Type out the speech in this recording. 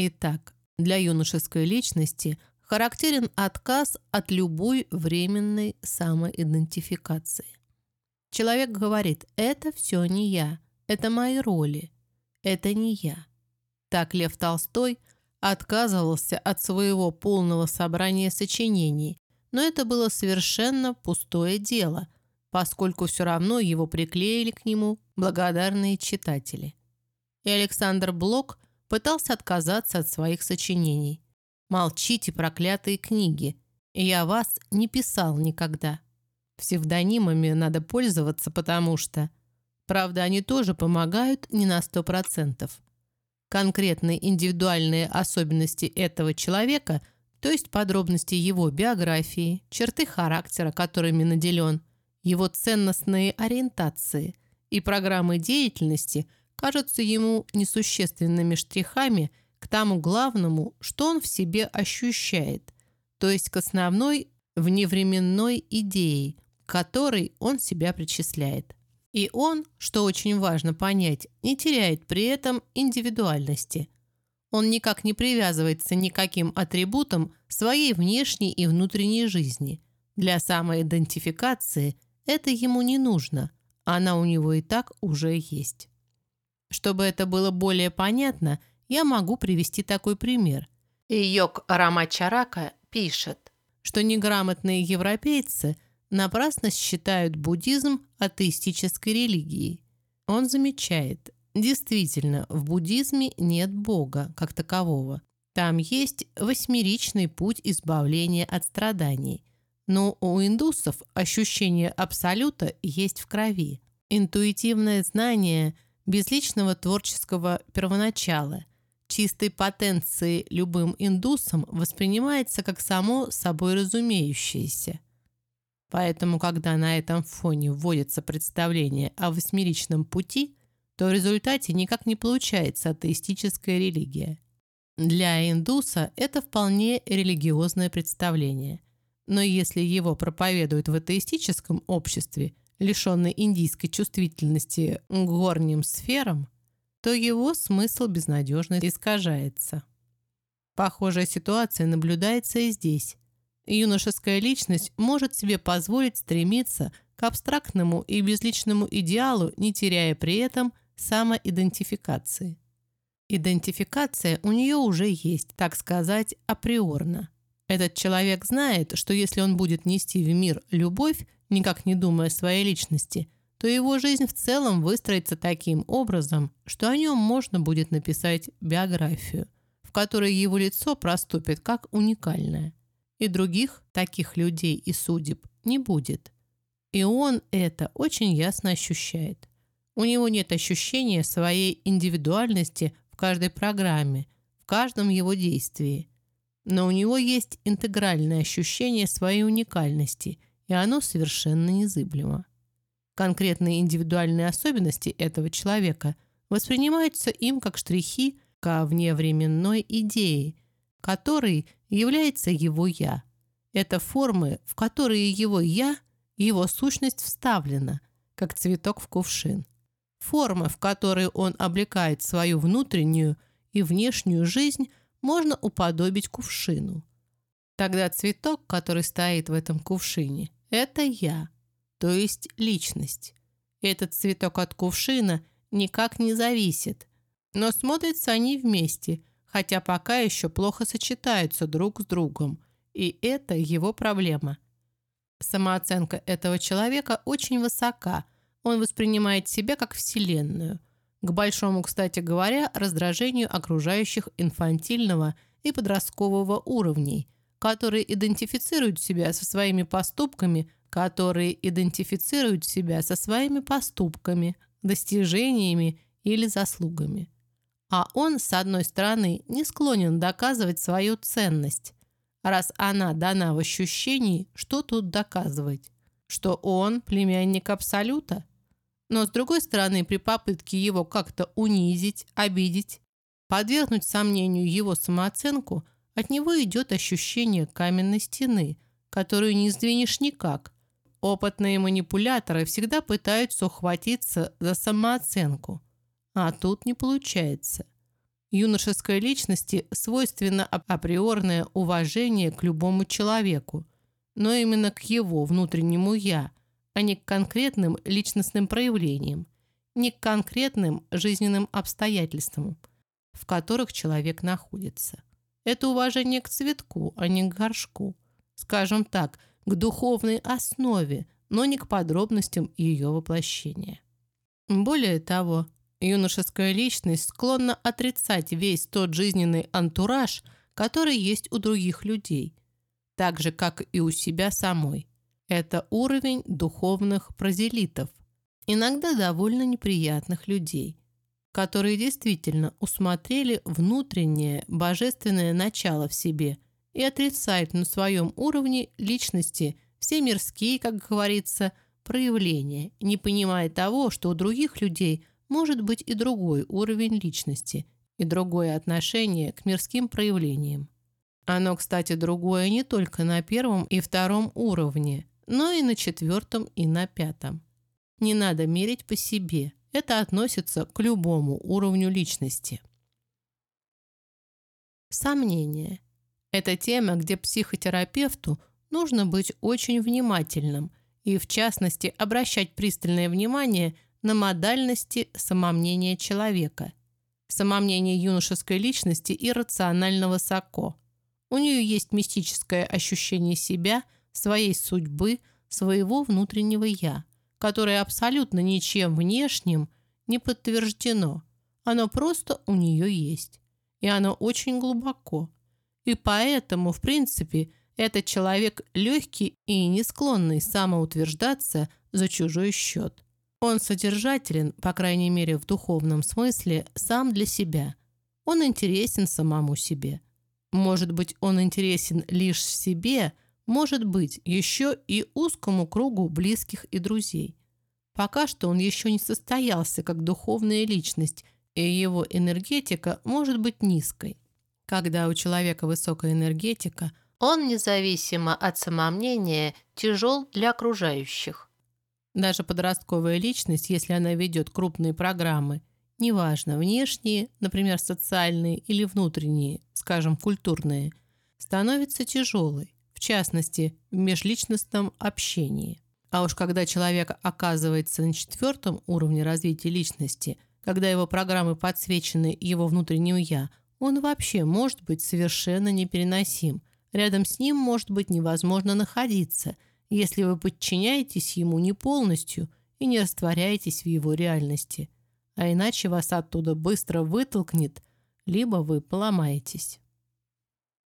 Итак, для юношеской личности характерен отказ от любой временной самоидентификации. Человек говорит «это все не я, это мои роли, это не я». Так Лев Толстой отказывался от своего полного собрания сочинений, но это было совершенно пустое дело, поскольку все равно его приклеили к нему благодарные читатели. И Александр Блок пытался отказаться от своих сочинений. «Молчите, проклятые книги! Я вас не писал никогда. Псевдонимами надо пользоваться, потому что... Правда, они тоже помогают не на сто процентов. Конкретные индивидуальные особенности этого человека, то есть подробности его биографии, черты характера, которыми наделен, его ценностные ориентации и программы деятельности – кажутся ему несущественными штрихами к тому главному, что он в себе ощущает, то есть к основной вневременной идее, которой он себя причисляет. И он, что очень важно понять, не теряет при этом индивидуальности. Он никак не привязывается никаким атрибутом своей внешней и внутренней жизни. Для самоидентификации это ему не нужно, она у него и так уже есть. Чтобы это было более понятно, я могу привести такой пример. Йог Рамачарака пишет, что неграмотные европейцы напрасно считают буддизм атеистической религией. Он замечает, действительно, в буддизме нет Бога как такового. Там есть восьмеричный путь избавления от страданий. Но у индусов ощущение абсолюта есть в крови. Интуитивное знание – безличного творческого первоначала, чистой потенции любым индусом воспринимается как само собой разумеющееся. Поэтому, когда на этом фоне вводится представление о восьмеричном пути, то в результате никак не получается атеистическая религия. Для индуса это вполне религиозное представление. Но если его проповедуют в атеистическом обществе – лишенный индийской чувствительности к горним сферам, то его смысл безнадежно искажается. Похожая ситуация наблюдается и здесь. Юношеская личность может себе позволить стремиться к абстрактному и безличному идеалу, не теряя при этом самоидентификации. Идентификация у нее уже есть, так сказать, априорно. Этот человек знает, что если он будет нести в мир любовь, никак не думая о своей личности, то его жизнь в целом выстроится таким образом, что о нем можно будет написать биографию, в которой его лицо проступит как уникальное. И других таких людей и судеб не будет. И он это очень ясно ощущает. У него нет ощущения своей индивидуальности в каждой программе, в каждом его действии. Но у него есть интегральное ощущение своей уникальности – и оно совершенно незыблемо. Конкретные индивидуальные особенности этого человека воспринимаются им как штрихи ко вневременной идее, которой является его «я». Это формы, в которые его «я», его сущность вставлена, как цветок в кувшин. Формы, в которые он облекает свою внутреннюю и внешнюю жизнь, можно уподобить кувшину. Тогда цветок, который стоит в этом кувшине, это я, то есть личность. Этот цветок от кувшина никак не зависит. Но смотрятся они вместе, хотя пока еще плохо сочетаются друг с другом. И это его проблема. Самооценка этого человека очень высока. Он воспринимает себя как вселенную. К большому, кстати говоря, раздражению окружающих инфантильного и подросткового уровней – которые идентифицируют себя со своими поступками, которые идентифицируют себя со своими поступками, достижениями или заслугами. А он, с одной стороны, не склонен доказывать свою ценность. Раз она дана в ощущении, что тут доказывать? Что он племянник Абсолюта? Но, с другой стороны, при попытке его как-то унизить, обидеть, подвергнуть сомнению его самооценку – от него идет ощущение каменной стены, которую не сдвинешь никак. Опытные манипуляторы всегда пытаются ухватиться за самооценку, а тут не получается. Юношеской личности свойственно априорное уважение к любому человеку, но именно к его внутреннему «я», а не к конкретным личностным проявлениям, не к конкретным жизненным обстоятельствам, в которых человек находится. Это уважение к цветку, а не к горшку. Скажем так, к духовной основе, но не к подробностям ее воплощения. Более того, юношеская личность склонна отрицать весь тот жизненный антураж, который есть у других людей, так же, как и у себя самой. Это уровень духовных прозелитов, иногда довольно неприятных людей, которые действительно усмотрели внутреннее божественное начало в себе и отрицают на своем уровне личности все мирские, как говорится, проявления, не понимая того, что у других людей может быть и другой уровень личности и другое отношение к мирским проявлениям. Оно, кстати, другое не только на первом и втором уровне, но и на четвертом и на пятом. Не надо мерить по себе. Это относится к любому уровню личности. Сомнения. Это тема, где психотерапевту нужно быть очень внимательным и, в частности, обращать пристальное внимание на модальности самомнения человека. Самомнение юношеской личности иррационально высоко. У нее есть мистическое ощущение себя, своей судьбы, своего внутреннего «я» которое абсолютно ничем внешним не подтверждено. Оно просто у нее есть. И оно очень глубоко. И поэтому, в принципе, этот человек легкий и не склонный самоутверждаться за чужой счет. Он содержателен, по крайней мере в духовном смысле, сам для себя. Он интересен самому себе. Может быть, он интересен лишь себе – может быть, еще и узкому кругу близких и друзей. Пока что он еще не состоялся как духовная личность, и его энергетика может быть низкой. Когда у человека высокая энергетика, он независимо от самомнения тяжел для окружающих. Даже подростковая личность, если она ведет крупные программы, неважно, внешние, например, социальные или внутренние, скажем, культурные, становится тяжелой в частности, в межличностном общении. А уж когда человек оказывается на четвертом уровне развития личности, когда его программы подсвечены его внутреннему «я», он вообще может быть совершенно непереносим. Рядом с ним может быть невозможно находиться, если вы подчиняетесь ему не полностью и не растворяетесь в его реальности. А иначе вас оттуда быстро вытолкнет, либо вы поломаетесь.